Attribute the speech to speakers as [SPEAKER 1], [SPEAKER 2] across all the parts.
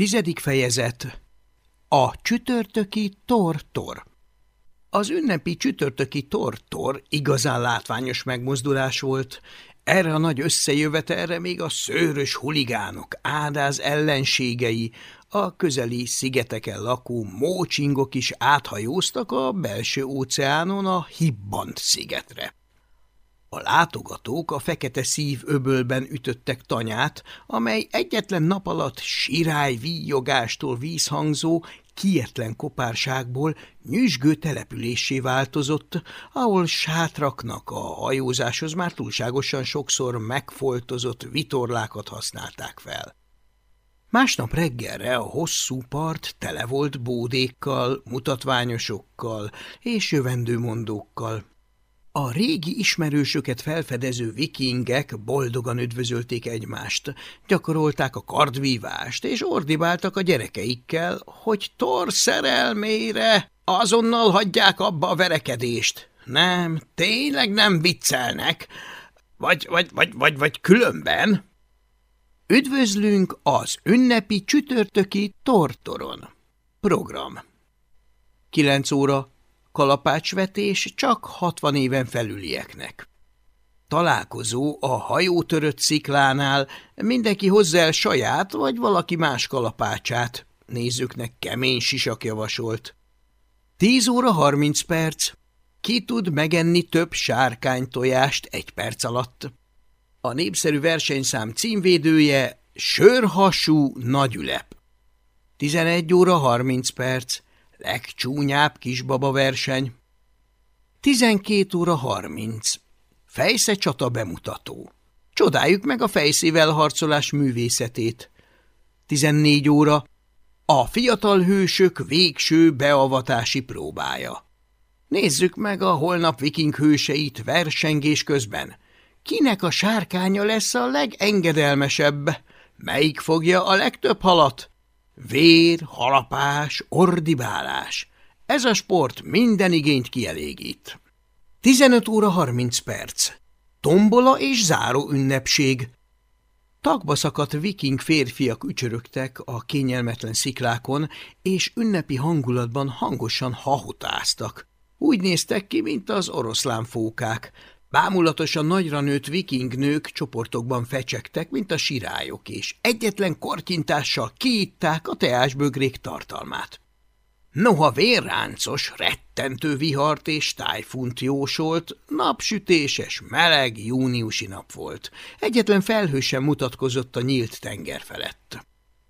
[SPEAKER 1] Tizedik fejezet A csütörtöki tor-tor Az ünnepi csütörtöki tor-tor igazán látványos megmozdulás volt. Erre a nagy összejövetelre még a szőrös huligánok, ádáz ellenségei, a közeli szigeteken lakó mócsingok is áthajóztak a belső óceánon a Hibbant szigetre. A látogatók a fekete szív öbölben ütöttek tanyát, amely egyetlen nap alatt sirály víjogástól vízhangzó, kietlen kopárságból nyüzsgő településé változott, ahol sátraknak a hajózáshoz már túlságosan sokszor megfoltozott vitorlákat használták fel. Másnap reggelre a hosszú part tele volt bódékkal, mutatványosokkal és jövendőmondókkal. A régi ismerősöket felfedező vikingek boldogan üdvözölték egymást, gyakorolták a kardvívást, és ordibáltak a gyerekeikkel, hogy Thor szerelmére azonnal hagyják abba a verekedést. Nem, tényleg nem viccelnek, vagy, vagy, vagy, vagy, vagy különben. Üdvözlünk az ünnepi csütörtöki tortoron. Program 9 óra kalapácsvetés csak 60 éven felülieknek. Találkozó a hajótörött sziklánál, mindenki hozzá el saját vagy valaki más kalapácsát. Nézőknek kemény sisak javasolt. 10 óra 30 perc. Ki tud megenni több sárkánytojást egy perc alatt? A népszerű versenyszám címvédője Sörhasú Nagyülep. 11 óra 30 perc. Legcsúnyább kisbaba verseny. 12 óra 30. Fejsze csata bemutató. Csodáljuk meg a fejszével harcolás művészetét. 14 óra. A fiatal hősök végső beavatási próbája. Nézzük meg a holnap viking hőseit versengés közben. Kinek a sárkánya lesz a legengedelmesebb? Melyik fogja a legtöbb halat? Vér, halapás, ordibálás. Ez a sport minden igényt kielégít. 15 óra 30 perc. Tombola és záró ünnepség. Tagba szakadt viking férfiak ücsörögtek a kényelmetlen sziklákon, és ünnepi hangulatban hangosan hahotáztak. Úgy néztek ki, mint az oroszlán fókák, Bámulatosan nagyra nőtt viking nők csoportokban fecsegtek, mint a sirályok, és egyetlen korkintással kiitták a teásbögrék tartalmát. Noha vérráncos, rettentő vihart és tájfunt jósolt, napsütéses, meleg, júniusi nap volt. Egyetlen felhő sem mutatkozott a nyílt tenger felett.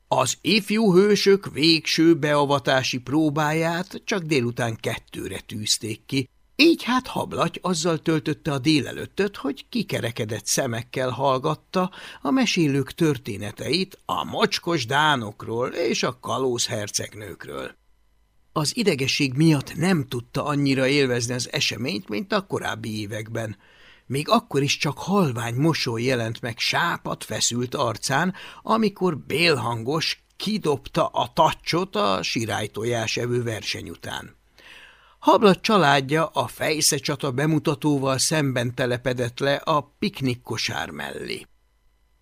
[SPEAKER 1] Az ifjú hősök végső beavatási próbáját csak délután kettőre tűzték ki, így hát hablaty azzal töltötte a délelőttöt, hogy kikerekedett szemekkel hallgatta a mesélők történeteit a mocskos dánokról és a kalóz hercegnőkről. Az idegesség miatt nem tudta annyira élvezni az eseményt, mint a korábbi években. Még akkor is csak halvány mosoly jelent meg sápat feszült arcán, amikor bélhangos kidobta a tacsot a sirálytojás evő verseny után. Hablat családja a fejszecsata bemutatóval szemben telepedett le a piknik kosár mellé.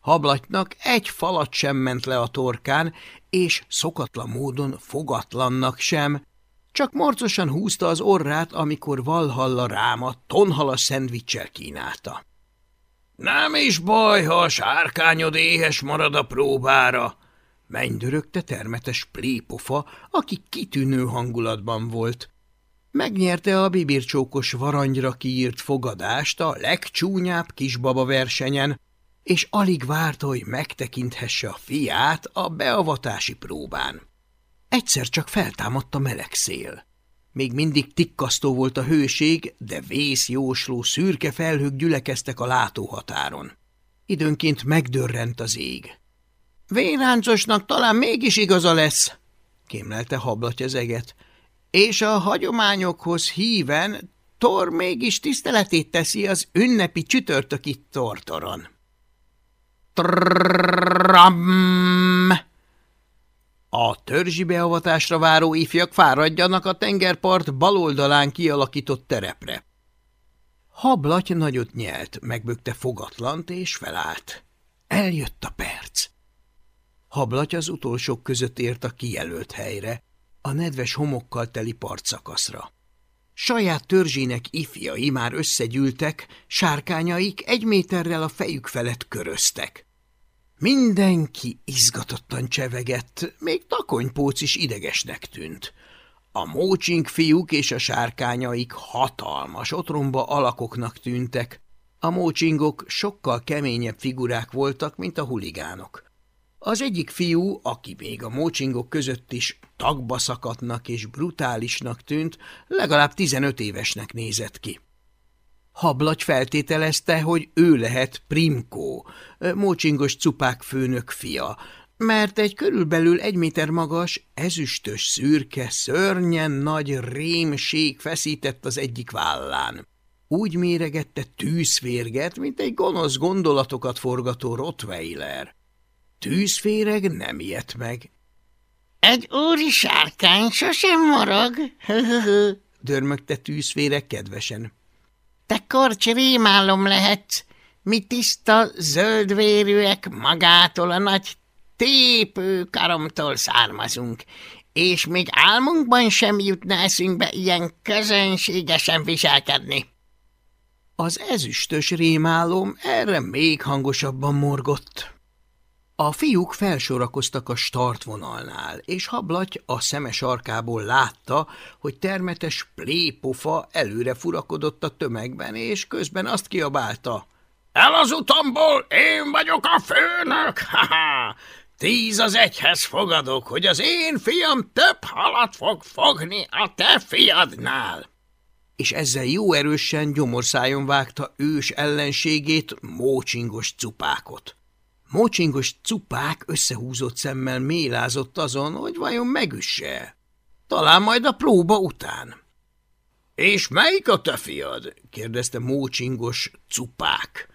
[SPEAKER 1] Hablatnak egy falat sem ment le a torkán, és szokatlan módon fogatlannak sem, csak morcosan húzta az orrát, amikor Valhalla ráma tonhalas szendvicsel kínálta. – Nem is baj, ha a sárkányod éhes marad a próbára! – mennydörögte termetes plépofa, aki kitűnő hangulatban volt. Megnyerte a bibircsókos varangyra kiírt fogadást a legcsúnyább kisbaba versenyen, és alig várta, hogy megtekinthesse a fiát a beavatási próbán. Egyszer csak feltámadt a meleg szél. Még mindig tikkasztó volt a hőség, de vészjósló szürke felhők gyülekeztek a látóhatáron. Időnként megdörrent az ég. – Véráncosnak talán mégis igaza lesz! – kémlelte hablatja az eget – és a hagyományokhoz híven Tor mégis tiszteletét teszi az ünnepi csütörtöki tortoron. Tram! A törzsi beavatásra váró ifjak fáradjanak a tengerpart baloldalán kialakított terepre. Hablaty nagyot nyelt, megbökte fogatlant és felállt. Eljött a perc. Hablaty az utolsók között ért a kijelölt helyre, a nedves homokkal teli partszakaszra. Saját törzsének ifjai már összegyűltek, sárkányaik egy méterrel a fejük felett köröztek. Mindenki izgatottan csevegett, még takonypóc is idegesnek tűnt. A mócsink fiúk és a sárkányaik hatalmas otromba alakoknak tűntek. A mócsingok sokkal keményebb figurák voltak, mint a huligánok. Az egyik fiú, aki még a mócsingok között is tagba szakadnak és brutálisnak tűnt, legalább 15 évesnek nézett ki. Hablagy feltételezte, hogy ő lehet Primkó, mócsingos cupák főnök fia, mert egy körülbelül egy méter magas, ezüstös szürke, szörnyen nagy rémség feszített az egyik vállán. Úgy méregette tűzférget, mint egy gonosz gondolatokat forgató Rottweiler. Tűzféreg nem ijedt meg.
[SPEAKER 2] – Egy úri sárkány sosem morog,
[SPEAKER 1] dörmögte tűzféreg kedvesen.
[SPEAKER 2] – Te korcs rémálom lehetsz, mi tiszta zöldvérűek magától a nagy tépő karomtól származunk, és még álmunkban sem jutna eszünkbe ilyen közönségesen viselkedni.
[SPEAKER 1] Az ezüstös rémálom erre még hangosabban morgott. A fiúk felsorakoztak a startvonalnál, és hablaty a szeme sarkából látta, hogy termetes plépofa előre furakodott a tömegben, és közben azt kiabálta. – El az utamból, én vagyok a főnök! Ha-ha! Tíz az egyhez fogadok, hogy az én fiam több halat fog fogni a te fiadnál! És ezzel jó erősen gyomorszájon vágta ős ellenségét, mócsingos cupákot. Mócsingos cupák összehúzott szemmel mélázott azon, hogy vajon megüsse. Talán majd a próba után. – És melyik a te fiad? – kérdezte mócsingos cupák.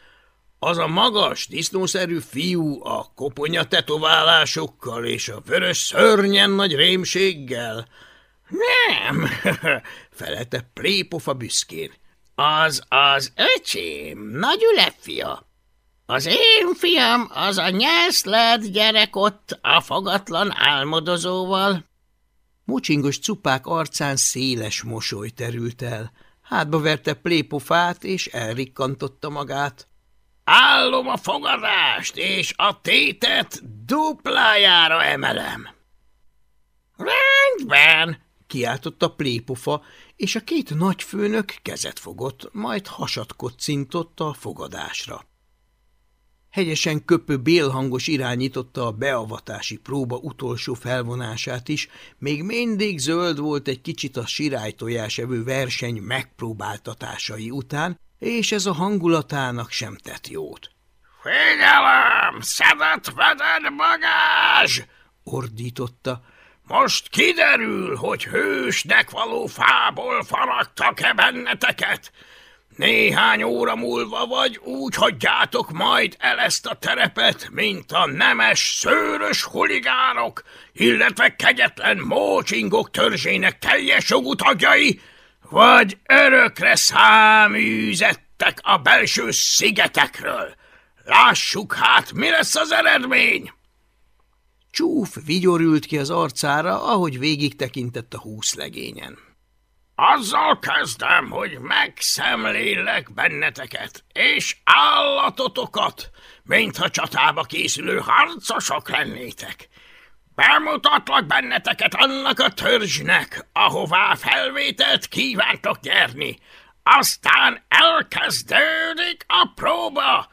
[SPEAKER 1] Az a magas, disznószerű fiú a koponya tetoválásokkal és a vörös szörnyen nagy rémséggel? Nem, felelte plépofa büszkén. Az az öcsém, nagy ülepfia. Az én fiam az a nyászlát gyerek ott a fogatlan álmodozóval. Mucsingos cupák arcán széles mosoly terült el. Hátba verte plépofát, és elrikkantotta magát. Állom a fogadást, és a tétet duplájára emelem. Rendben, kiáltotta plépofa, és a két nagyfőnök kezet fogott, majd hasat kocintott a fogadásra. Hegyesen köpő bélhangos irányította a beavatási próba utolsó felvonását is, még mindig zöld volt egy kicsit a sirálytojás evő verseny megpróbáltatásai után, és ez a hangulatának sem tett jót. – Figyelem! Szedett veded magázs! – ordította. – Most kiderül, hogy hősnek való fából faragtak-e benneteket! Néhány óra múlva vagy úgy hagyjátok majd el ezt a terepet, mint a nemes, szőrös huligánok, illetve kegyetlen mócsingok törzsének teljes jogú tagjai, vagy örökre száműzettek a belső szigetekről. Lássuk hát, mi lesz az eredmény! Csúf vigyorült ki az arcára, ahogy végig tekintett a húszlegényen. Azzal kezdem, hogy megszemlélek benneteket, és állatotokat, mintha csatába készülő harcosok lennétek. Bemutatlak benneteket annak a törzsnek, ahová felvételt kívántok nyerni. Aztán elkezdődik a próba.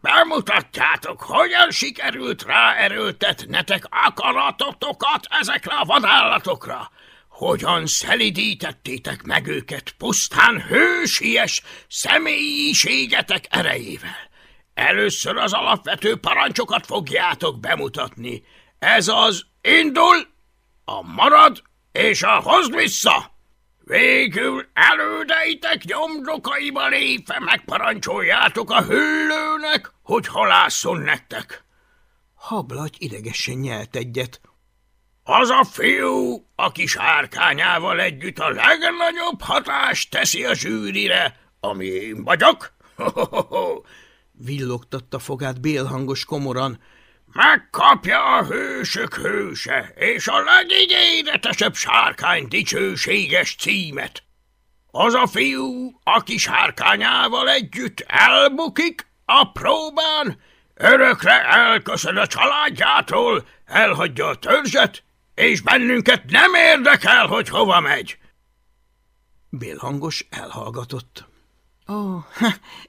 [SPEAKER 1] Bemutatjátok, hogyan sikerült ráerőltetnetek akaratotokat ezekre a vadállatokra. Hogyan szelidítettétek meg őket pusztán hősies személyiségetek erejével. Először az alapvető parancsokat fogjátok bemutatni, ez az indul, a marad és a hozd vissza. Végül elődeitek nyomdokaiba lépve megparancsoljátok a hüllőnek, hogy halászon nektek. Hablagy idegesen nyelt egyet. Az a fiú, aki sárkányával együtt a legnagyobb hatást teszi a zsűrire, ami én vagyok? Villogtatta fogát bélhangos komoran.
[SPEAKER 3] megkapja a hősök hőse és a legígéretesebb sárkány dicsőséges címet. Az a fiú, aki sárkányával együtt elbukik a próbán, örökre elköszön a családjától, elhagyja a törzset, és bennünket nem érdekel, hogy hova megy.
[SPEAKER 1] Bélhangos elhallgatott.
[SPEAKER 2] Ó, oh,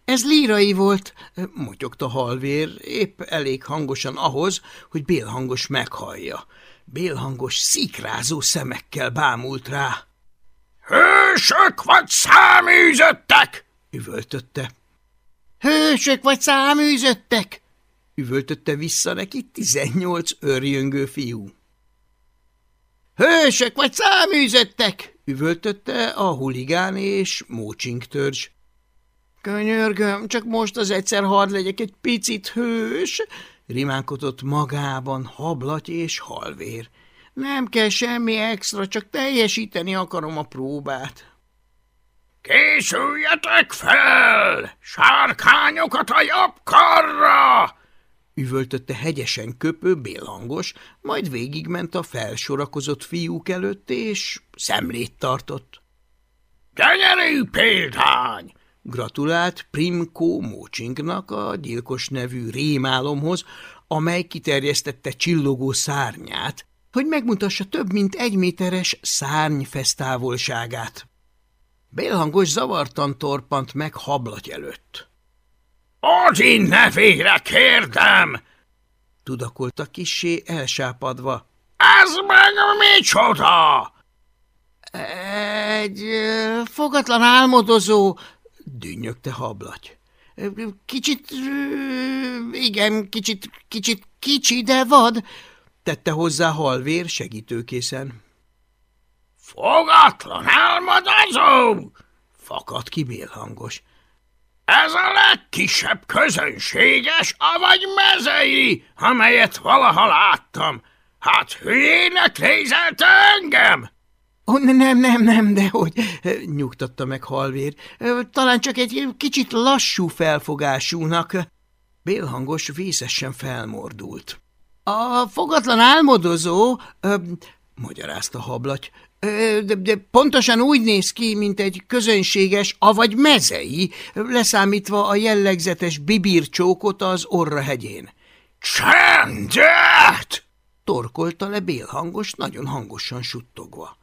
[SPEAKER 2] ez lírai volt,
[SPEAKER 1] motyogta halvér, épp elég hangosan ahhoz, hogy Bélhangos meghallja. Bélhangos szikrázó szemekkel bámult rá.
[SPEAKER 3] Hősök vagy száműzöttek?
[SPEAKER 1] üvöltötte.
[SPEAKER 2] Hősök vagy száműzöttek?
[SPEAKER 1] üvöltötte vissza neki tizennyolc örjöngő fiú.
[SPEAKER 2] Hősök vagy száműzöttek?
[SPEAKER 1] üvöltötte a huligán és mócsink törzs.
[SPEAKER 2] Könyörgöm, csak most az egyszer hadd legyek egy picit hős,
[SPEAKER 1] rimánkodott magában hablaty és halvér.
[SPEAKER 2] Nem kell semmi extra, csak teljesíteni akarom a próbát.
[SPEAKER 3] Készüljetek fel! Sárkányokat a jobb karra!
[SPEAKER 1] Üvöltötte hegyesen köpő bélhangos, majd végigment a felsorakozott fiúk előtt, és szemlét tartott.
[SPEAKER 3] – Gyönyörű példány!
[SPEAKER 1] Gratulált Primko Mócsinknak a gyilkos nevű rémálomhoz, amely kiterjesztette csillogó szárnyát, hogy megmutassa több mint egy méteres szárnyfesztávolságát. Bélhangos zavartan torpant meg hablaty előtt.
[SPEAKER 3] – Odin nevére kérdem!
[SPEAKER 1] – tudakolta kissé elsápadva.
[SPEAKER 3] – Ez meg micsoda?
[SPEAKER 2] – Egy fogatlan álmodozó – dünnyögte hablaty. – Kicsit, igen, kicsit, kicsit kicsi, de vad –
[SPEAKER 1] tette hozzá halvér segítőkészen.
[SPEAKER 3] – Fogatlan álmodozó!
[SPEAKER 1] – fakadt ki bélhangos.
[SPEAKER 3] – Ez a legkisebb közönséges, avagy mezei, amelyet valaha láttam. Hát hülyének nézelte engem?
[SPEAKER 2] Oh, nem, nem, nem, de hogy nyugtatta meg halvér. Talán csak egy kicsit lassú felfogásúnak.
[SPEAKER 1] Bélhangos vészesen felmordult.
[SPEAKER 2] A fogatlan álmodozó, ö,
[SPEAKER 1] magyarázta hablaty,
[SPEAKER 2] de, de pontosan úgy néz ki, mint egy közönséges, avagy mezei, leszámítva a jellegzetes bibircsókot az Orra hegyén.
[SPEAKER 3] Csendet!
[SPEAKER 1] torkolta le bélhangos, nagyon hangosan suttogva.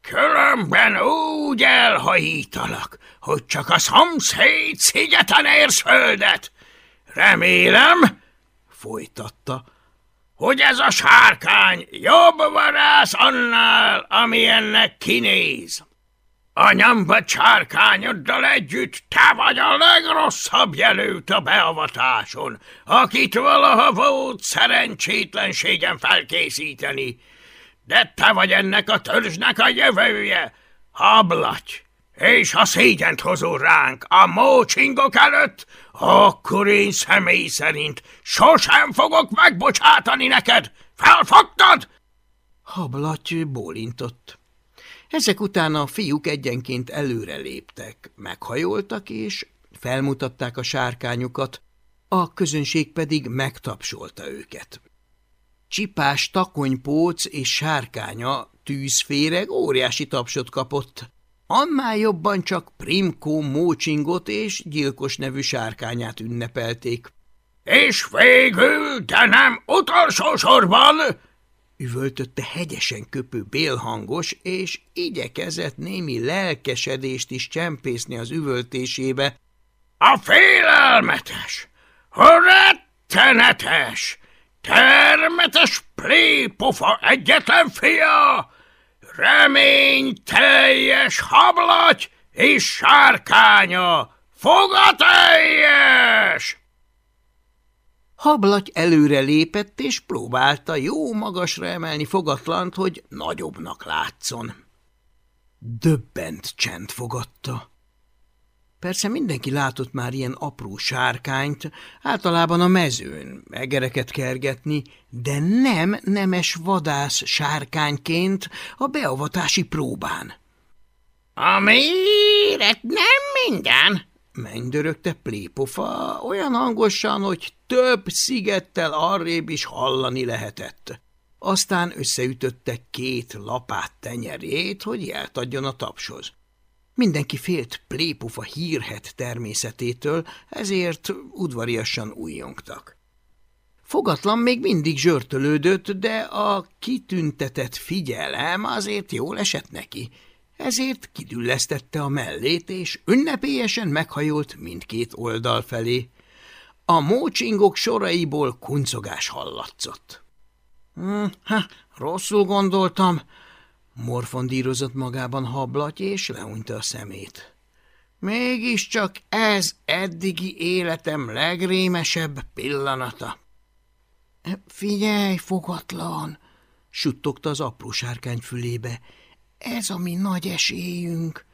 [SPEAKER 3] Különben úgy elhajítalak, hogy csak a szomszéd szigeten érsz földet. Remélem, folytatta, hogy ez a sárkány jobb varász annál, ami kinéz. A nyamba sárkányoddal együtt te vagy a legrosszabb jelölt a beavatáson, akit valaha volt szerencsétlenségen felkészíteni. De te vagy ennek a törzsnek a jövője, hablaty, és ha szégyent hozol ránk a mócsingok előtt, akkor én személy szerint sosem fogok megbocsátani neked. Felfogtad?
[SPEAKER 1] Hablaty bólintott. Ezek után a fiúk egyenként előre léptek, meghajoltak és felmutatták a sárkányukat, a közönség pedig megtapsolta őket. Csipás takonypóc és sárkánya tűzféreg óriási tapsot kapott, annál jobban csak Primkó Mócsingot és gyilkos nevű sárkányát ünnepelték.
[SPEAKER 3] – És végül, de nem utolsó sorban!
[SPEAKER 1] üvöltötte hegyesen köpő bélhangos, és igyekezett némi lelkesedést is csempészni az üvöltésébe.
[SPEAKER 3] A félelmetes, rettenetes, termetes plépofa egyetlen fia, reményteljes hablaty és sárkánya, fogateljes!
[SPEAKER 1] Hablaty előre lépett, és próbálta jó magasra emelni fogatlant, hogy nagyobbnak látszon. Döbbent csend fogadta. Persze mindenki látott már ilyen apró sárkányt, általában a mezőn, egereket kergetni, de nem nemes vadász sárkányként a beavatási próbán.
[SPEAKER 2] – A méret nem minden
[SPEAKER 1] mennydörögte plépofa olyan hangosan, hogy több szigettel arrébb is hallani lehetett. Aztán összeütötte két lapát tenyerét, hogy jelt adjon a tapshoz. Mindenki félt plépufa hírhet természetétől, ezért udvariasan újjongtak. Fogatlan még mindig zsörtölődött, de a kitüntetett figyelem azért jól esett neki, ezért kidüllesztette a mellét, és ünnepélyesen meghajolt mindkét oldal felé. A mócsingok soraiból kuncogás hallatszott. Hm, – rosszul gondoltam – morfondírozott magában hablaty, és leunta a szemét. Mégiscsak ez eddigi életem legrémesebb pillanata. Figyelj, fogatlan, suttogta az apró sárkány fülébe. Ez a mi nagy esélyünk.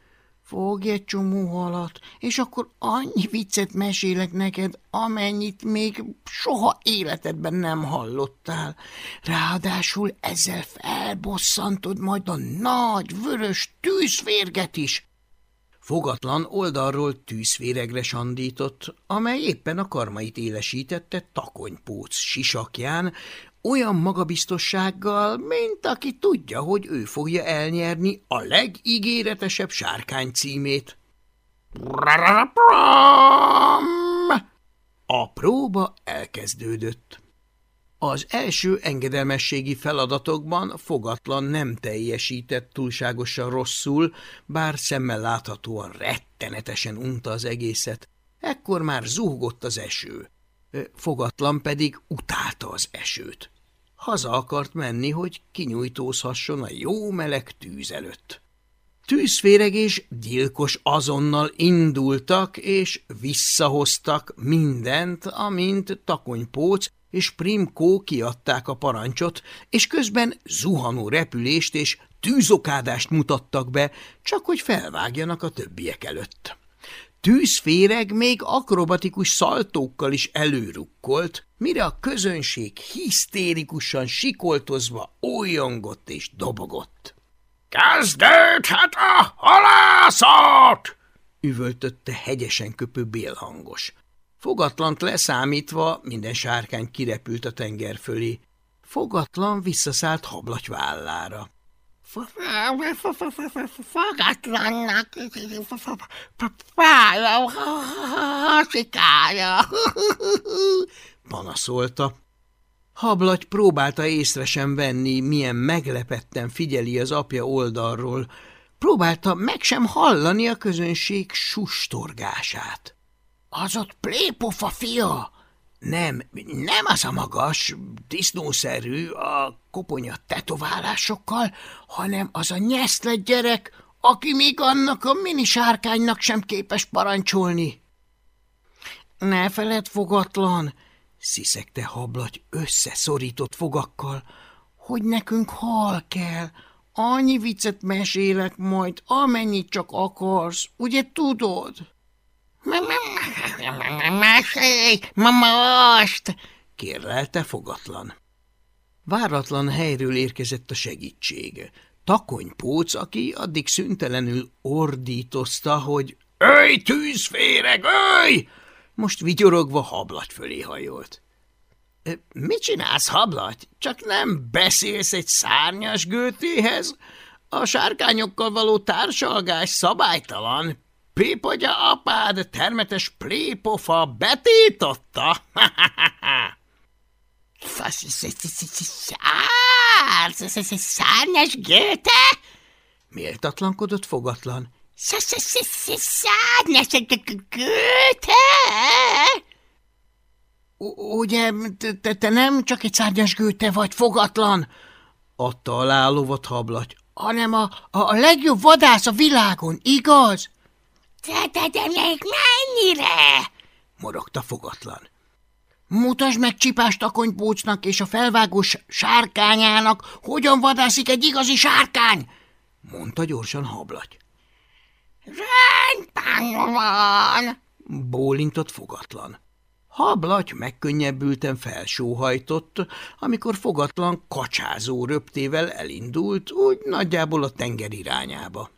[SPEAKER 1] Fogj egy csomó halat, és akkor annyi viccet mesélek neked, amennyit még soha életedben nem hallottál. Ráadásul ezzel felbosszantod majd a nagy, vörös tűzférget is. Fogatlan oldalról tűzféregre sandított, amely éppen a karmait élesítette takonypóc sisakján, olyan magabiztossággal, mint aki tudja, hogy ő fogja elnyerni a legígéretesebb sárkány címét. A próba elkezdődött. Az első engedelmességi feladatokban fogatlan nem teljesített túlságosan rosszul, bár szemmel láthatóan rettenetesen unta az egészet. Ekkor már zúgott az eső. Fogatlan pedig utálta az esőt. Haza akart menni, hogy kinyújtózhasson a jó meleg tűz előtt. Tűzféreg és gyilkos azonnal indultak, és visszahoztak mindent, amint takonypóc és Primkó kiadták a parancsot, és közben zuhanó repülést és tűzokádást mutattak be, csak hogy felvágjanak a többiek előtt. Tűzféreg még akrobatikus szaltókkal is előrukkolt, mire a közönség hisztérikusan sikoltozva ójongott és dobogott.
[SPEAKER 3] – Kezdődhet a halászat!
[SPEAKER 1] – üvöltötte hegyesen köpő bélhangos. Fogatlant leszámítva minden sárkány kirepült a tenger fölé. Fogatlan visszaszállt hablaty vállára.
[SPEAKER 2] Fogatlannak fáj a hasikája,
[SPEAKER 1] panaszolta. Hablagy próbálta észre sem venni, milyen meglepetten figyeli az apja oldalról. Próbálta meg sem hallani a közönség sustorgását. – Az ott plépofa fia! Nem, nem az a magas, disznószerű, a koponya tetoválásokkal, hanem az a nyeszlet gyerek, aki még annak a mini sárkánynak sem képes parancsolni. Ne feled fogatlan, sziszegte hablaty összeszorított fogakkal, hogy nekünk hal kell, annyi viccet mesélek majd, amennyit csak akarsz, ugye tudod?
[SPEAKER 2] Mesélj, most!
[SPEAKER 1] kérlelte fogatlan. Váratlan helyről érkezett a segítség. Takonypóc, aki addig szüntelenül ordítozta, hogy
[SPEAKER 3] Öj, tűzféreg, öj!
[SPEAKER 1] Most vigyorogva hablaty fölé hajolt. – Mit csinálsz, hablaty? Csak nem beszélsz egy szárnyas gőtéhez? A sárkányokkal való társalgás szabálytalan. Pépagya apád termetes plépofa betétotta?
[SPEAKER 2] Szárnyas Göte?
[SPEAKER 1] Méltatlankodott fogatlan.
[SPEAKER 2] Szárnyas Göte? Ugye te, te nem csak egy szárnyas gőte vagy, fogatlan, adta alá lovat hablaty, hanem a, a, a legjobb vadász a világon, igaz? De még mennyire? morogta fogatlan. Mutasd meg csipás takonypócnak és a felvágós sárkányának, hogyan vadászik egy igazi sárkány, mondta gyorsan hablaty. Rendben van, bólintott fogatlan. Hablaty megkönnyebbülten felsóhajtott, amikor fogatlan kacsázó röptével elindult, úgy nagyjából a tenger irányába.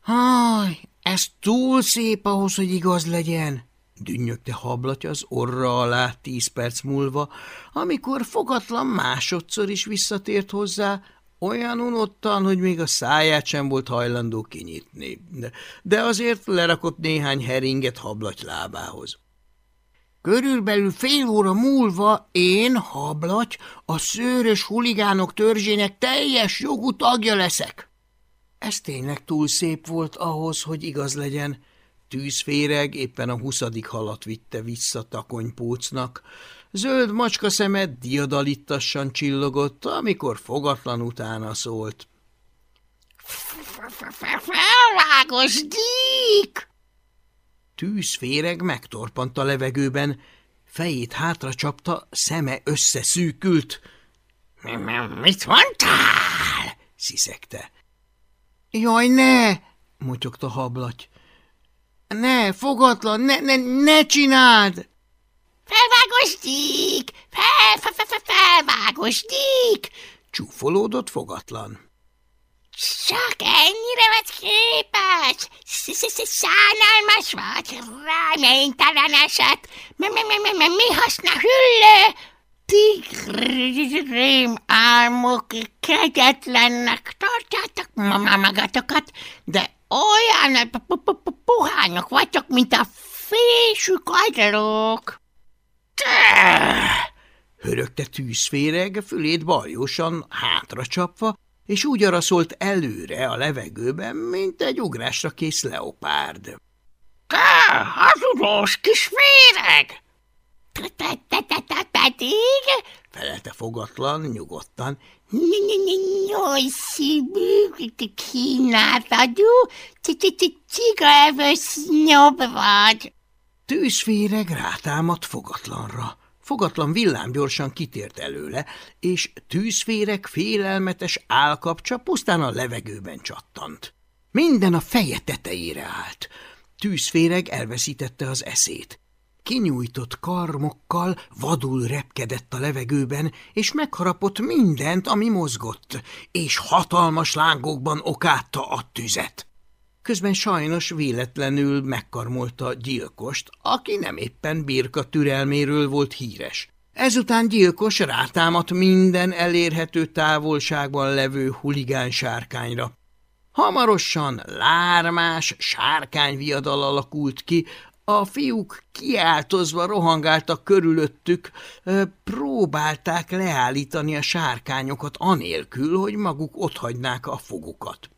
[SPEAKER 2] Haj,
[SPEAKER 1] Ez túl szép ahhoz, hogy igaz legyen, dünnyögte hablatja az orra alá tíz perc múlva, amikor fogatlan másodszor is visszatért hozzá, olyan unottan, hogy még a száját sem volt hajlandó kinyitni, de, azért lerakott néhány heringet hablaty lábához. Körülbelül fél óra múlva én, hablaty, a szőrös huligánok törzsének teljes jogú tagja leszek. Ez tényleg túl szép volt ahhoz, hogy igaz legyen. Tűzféreg éppen a huszadik halat vitte vissza takonypócnak. Zöld macska szeme diadalittassan csillogott, amikor fogatlan utána szólt.
[SPEAKER 2] – Felvágos dík!
[SPEAKER 1] Tűzféreg megtorpant a levegőben, fejét hátra csapta, szeme összeszűkült.
[SPEAKER 2] – Mit mondtál?
[SPEAKER 1] – sziszegte. – Jaj, ne! – motyogta hablaty. – Ne, fogatlan, ne, ne, ne csináld!
[SPEAKER 2] – Felvágosdik! Fel, fel, fel, fel, felvágosdik!
[SPEAKER 1] – csúfolódott fogatlan.
[SPEAKER 2] – Csak ennyire vagy képes? Szánalmas vagy, reménytelen eset. Mi haszna hüllő? Tigrim álmok kegyetlennek tartjátok magatokat, de olyan puhányok vagytok, mint a fésű kagylók.
[SPEAKER 1] Hörögte tűzféreg, fülét baljósan hátra csapva, és úgy araszolt előre a levegőben, mint egy ugrásra kész leopárd.
[SPEAKER 2] – Te, hazudós kis féreg! – Pedig?
[SPEAKER 1] – felelte fogatlan, nyugodtan.
[SPEAKER 2] – Jaj, szívű, kínáltagyú, cigaevős nyob vagy.
[SPEAKER 1] Tűzféreg rátámadt fogatlanra. Fogatlan villám gyorsan kitért előle, és tűzféreg félelmetes állkapcsa pusztán a levegőben csattant. Minden a feje tetejére állt. Tűzféreg elveszítette az eszét. Kinyújtott karmokkal vadul repkedett a levegőben, és megharapott mindent, ami mozgott, és hatalmas lángokban okátta a tüzet közben sajnos véletlenül megkarmolta gyilkost, aki nem éppen birka türelméről volt híres. Ezután gyilkos rátámadt minden elérhető távolságban levő huligán sárkányra. Hamarosan lármás sárkányviadal alakult ki, a fiúk kiáltozva rohangáltak körülöttük, próbálták leállítani a sárkányokat anélkül, hogy maguk otthagynák a fogukat.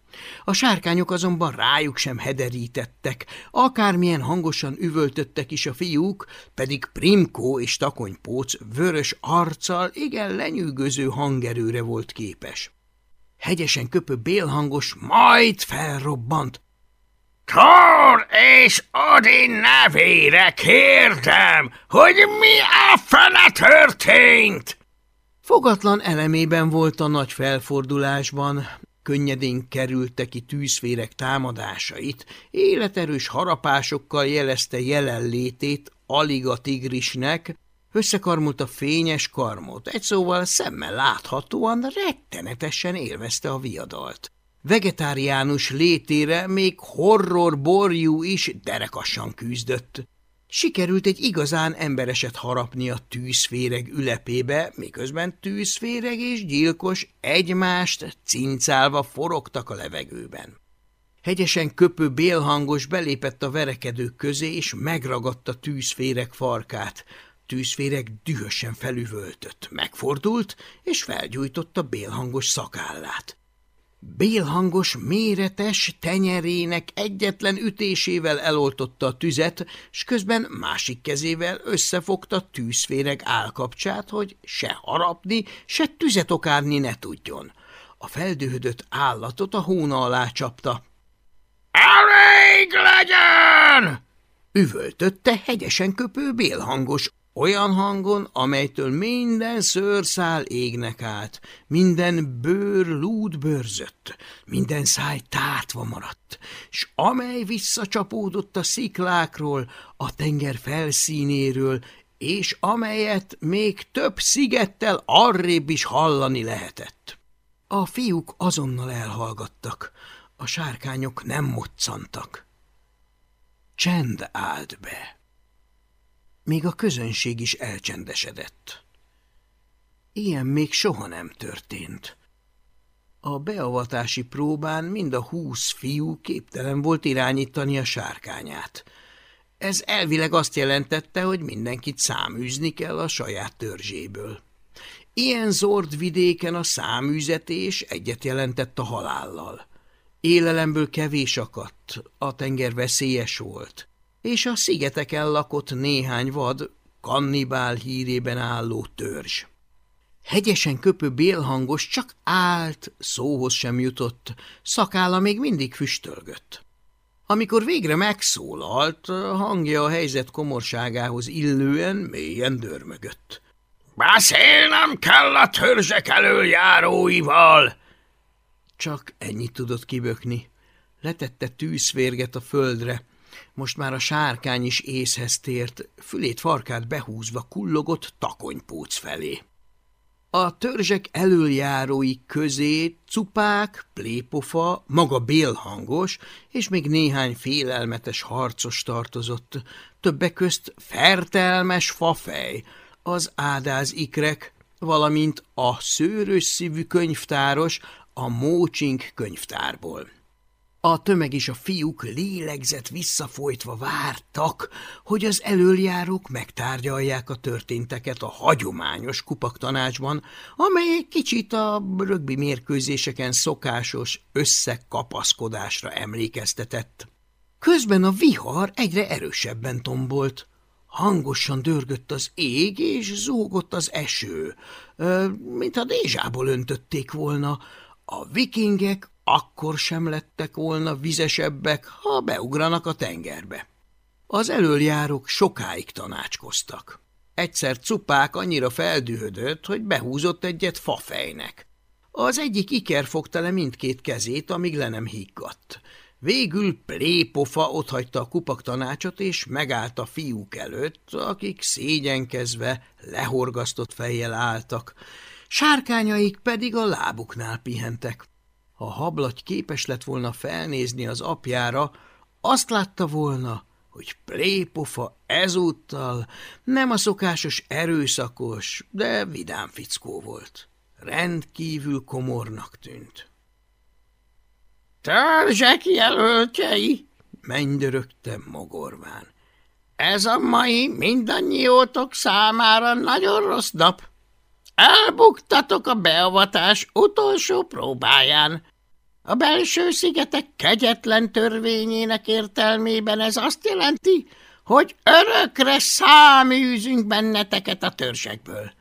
[SPEAKER 1] A sárkányok azonban rájuk sem hederítettek, akármilyen hangosan üvöltöttek is a fiúk, pedig Primkó és Takonypóc vörös arccal igen lenyűgöző hangerőre volt képes. Hegyesen köpő bélhangos majd felrobbant.
[SPEAKER 3] Thor és Odin nevére kérdem, hogy mi a fene történt?
[SPEAKER 1] Fogatlan elemében volt a nagy felfordulásban, könnyedén kerülte ki tűzférek támadásait, életerős harapásokkal jelezte jelenlétét alig a tigrisnek, összekarmult a fényes karmot, egy szóval szemmel láthatóan rettenetesen élvezte a viadalt. Vegetáriánus létére még horror borjú is derekassan küzdött. Sikerült egy igazán embereset harapni a tűzféreg ülepébe, miközben tűzféreg és gyilkos egymást cincálva forogtak a levegőben. Hegyesen köpő bélhangos belépett a verekedők közé, és megragadta tűzféreg farkát. Tűzféreg dühösen felüvöltött, megfordult, és felgyújtotta bélhangos szakállát. Bélhangos, méretes tenyerének egyetlen ütésével eloltotta a tüzet, s közben másik kezével összefogta tűzféreg állkapcsát, hogy se harapni, se tüzet okárni ne tudjon. A feldühödött állatot a hóna alá csapta.
[SPEAKER 3] – Elég legyen!
[SPEAKER 1] – üvöltötte hegyesen köpő bélhangos, olyan hangon, amelytől minden szőrszál égnek át, minden bőr lúd bőrzött, minden száj tátva maradt, s amely visszacsapódott a sziklákról, a tenger felszínéről, és amelyet még több szigettel arrébb is hallani lehetett. A fiúk azonnal elhallgattak, a sárkányok nem moccantak. Csend állt be. Még a közönség is elcsendesedett. Ilyen még soha nem történt. A beavatási próbán mind a húsz fiú képtelen volt irányítani a sárkányát. Ez elvileg azt jelentette, hogy mindenkit száműzni kell a saját törzséből. Ilyen zord vidéken a száműzetés egyet jelentett a halállal. Élelemből kevés akadt, a tenger veszélyes volt, és a szigeteken lakott néhány vad, kannibál hírében álló törzs. Hegyesen köpő bélhangos csak állt, szóhoz sem jutott, szakálla még mindig füstölgött. Amikor végre megszólalt, hangja a helyzet komorságához illően mélyen dörmögött.
[SPEAKER 3] – Beszélnem kell a törzsek előjáróival!
[SPEAKER 1] Csak ennyit tudott kibökni. Letette tűzférget a földre. Most már a sárkány is észhez tért, fülét farkát behúzva kullogott takonypóc felé. A törzsek elöljárói közé cupák, plépofa, maga bélhangos, és még néhány félelmetes harcos tartozott, többek közt fertelmes fafej, az ádáz ikrek, valamint a szőrös szívű könyvtáros a Mócsink könyvtárból. A tömeg és a fiúk lélegzett visszafolytva vártak, hogy az elöljárók megtárgyalják a történteket a hagyományos kupaktanácsban, amely kicsit a rögbi mérkőzéseken szokásos összekapaszkodásra emlékeztetett. Közben a vihar egyre erősebben tombolt. Hangosan dörgött az ég, és zúgott az eső, mintha dézsából öntötték volna. A vikingek akkor sem lettek volna vizesebbek, ha beugranak a tengerbe. Az elöljárók sokáig tanácskoztak. Egyszer cupák annyira feldühödött, hogy behúzott egyet fafejnek. Az egyik iker fogta le mindkét kezét, amíg le nem higgadt. Végül plépofa otthagyta a kupak tanácsot, és megállt a fiúk előtt, akik szégyenkezve, lehorgasztott fejjel álltak. Sárkányaik pedig a lábuknál pihentek. Ha hablagy képes lett volna felnézni az apjára, azt látta volna, hogy plépofa ezúttal nem a szokásos erőszakos, de vidám fickó volt. Rendkívül komornak tűnt. – Törzsek jelöltjei! – mennydörögte mogorván. – Ez a mai mindannyiótok számára nagyon rossz nap. Elbuktatok a beavatás utolsó próbáján. A belső szigetek kegyetlen törvényének értelmében ez azt jelenti, hogy örökre száműzünk benneteket a törzsekből.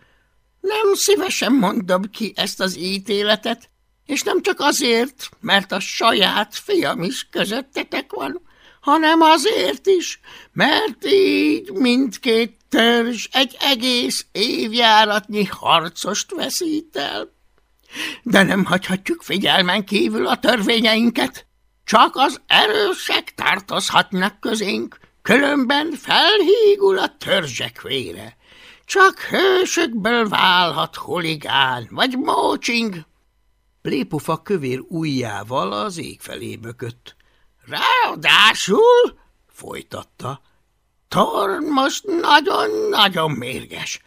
[SPEAKER 1] Nem szívesen mondom ki ezt az ítéletet, és nem csak azért, mert a saját fiam is közöttetek van, hanem azért is, mert így mindkét törzs egy egész évjáratnyi harcost veszít el. De nem hagyhatjuk figyelmen kívül a törvényeinket. Csak az erősek tartozhatnak közénk, különben felhígul a törzsek vére. Csak hősökből válhat huligán, vagy mócsing. Plépofa kövér ujjával az ég felé bökött. Ráadásul, folytatta, Torn most nagyon-nagyon mérges.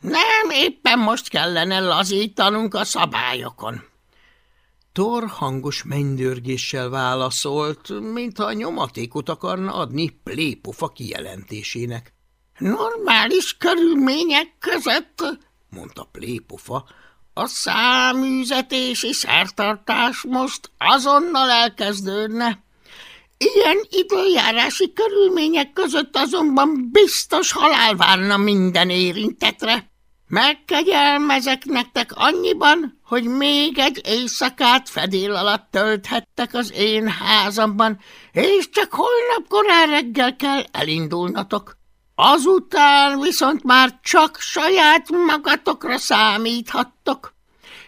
[SPEAKER 1] Nem éppen most kellene lazítanunk a szabályokon. Thor hangos mennydörgéssel válaszolt, mintha nyomatékot akarna adni plépofa kijelentésének. Normális körülmények között, mondta plépofa, a száműzetési szertartás most azonnal elkezdődne. Ilyen időjárási körülmények között azonban biztos halál várna minden érintetre. Megkegyelmezek nektek annyiban, hogy még egy éjszakát fedél alatt tölthettek az én házamban, és csak holnap korán reggel kell elindulnatok. Azután viszont már csak saját magatokra számíthattok.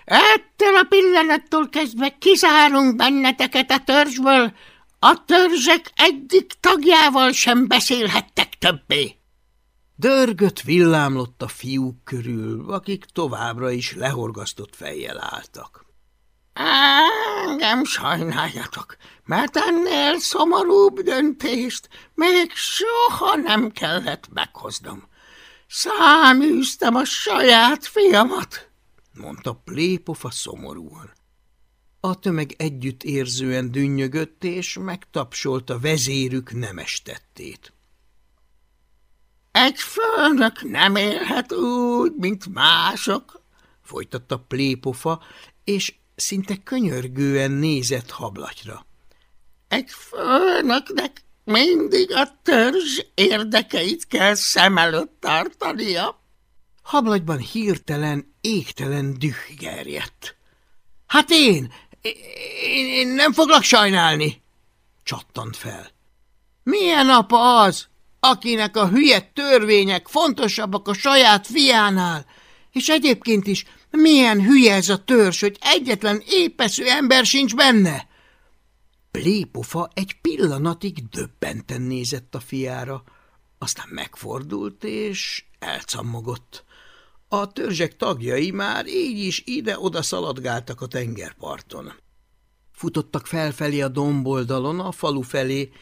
[SPEAKER 1] Ettől a pillanattól kezdve kizárunk benneteket a törzsből, a törzsek egyik tagjával sem beszélhettek többé. Dörgött villámlott a fiúk körül, akik továbbra is lehorgasztott fejjel álltak.
[SPEAKER 2] Engem sajnáljatok, mert ennél szomorúbb döntést még soha nem kellett meghoznom. Száműztem a saját fiamat, mondta Plépofa szomorúan.
[SPEAKER 1] A tömeg együtt érzően dünnyögött, és megtapsolta vezérük nemestettét.
[SPEAKER 2] Egy főnök nem élhet úgy, mint mások,
[SPEAKER 1] folytatta Plépofa, és szinte könyörgően nézett hablatyra.
[SPEAKER 2] Egy főnöknek mindig a törzs érdekeit kell szem előtt tartania.
[SPEAKER 1] Hablagyban hirtelen, égtelen düh gerjedt. Hát én, én, én nem foglak sajnálni, csattant fel. Milyen apa az, akinek a hülye törvények fontosabbak a saját fiánál, és egyébként is milyen hülye ez a törzs, hogy egyetlen épesző ember sincs benne? Plépofa egy pillanatig döbbenten nézett a fiára, aztán megfordult és elcammogott. A törzsek tagjai már így is ide-oda szaladgáltak a tengerparton. Futottak felfelé a domboldalon a falu felé,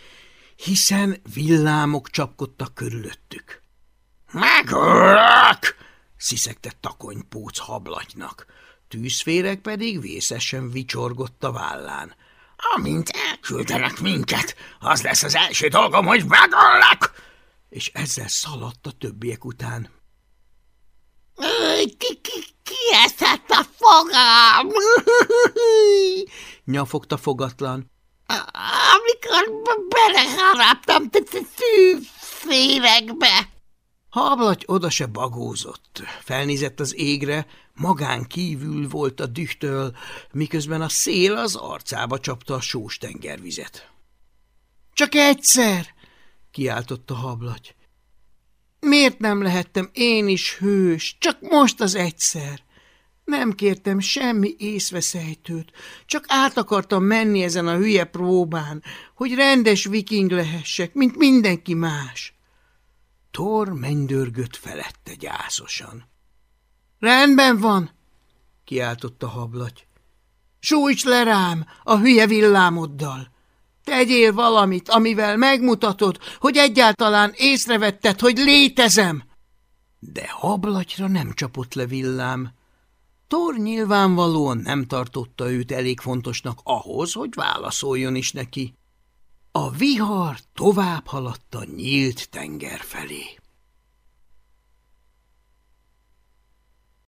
[SPEAKER 1] hiszen villámok csapkodtak körülöttük.
[SPEAKER 3] – Megöllek!
[SPEAKER 1] – sziszegte takonypóc hablatynak, tűzférek pedig vészesen vicsorgott a vállán.
[SPEAKER 3] – Amint elküldenek minket, az lesz az első dolgom, hogy megöllek!
[SPEAKER 1] És ezzel szaladt a többiek után.
[SPEAKER 2] – Ki, ki, ki eszett a fogam?
[SPEAKER 1] – nyafogta fogatlan.
[SPEAKER 2] – Amikor beleharaptam tűzférekbe.
[SPEAKER 1] Hablaty oda se bagózott. Felnézett az égre, magán kívül volt a dühtől, miközben a szél az arcába csapta a sós tengervizet. – Csak egyszer! – kiáltotta hablaty. – Miért nem lehettem én is hős, csak most az egyszer? Nem kértem semmi észveszejtőt, csak át akartam menni ezen a hülye próbán, hogy rendes viking lehessek, mint mindenki más. Thor mennydörgött felette gyászosan. – Rendben van! – kiáltotta hablaty. – Sújts le rám a hülye villámoddal! Tegyél valamit, amivel megmutatod, hogy egyáltalán észrevetted, hogy létezem! De hablatyra nem csapott le villám. Thor nyilvánvalóan nem tartotta őt elég fontosnak ahhoz, hogy válaszoljon is neki. A vihar tovább haladt a nyílt tenger felé.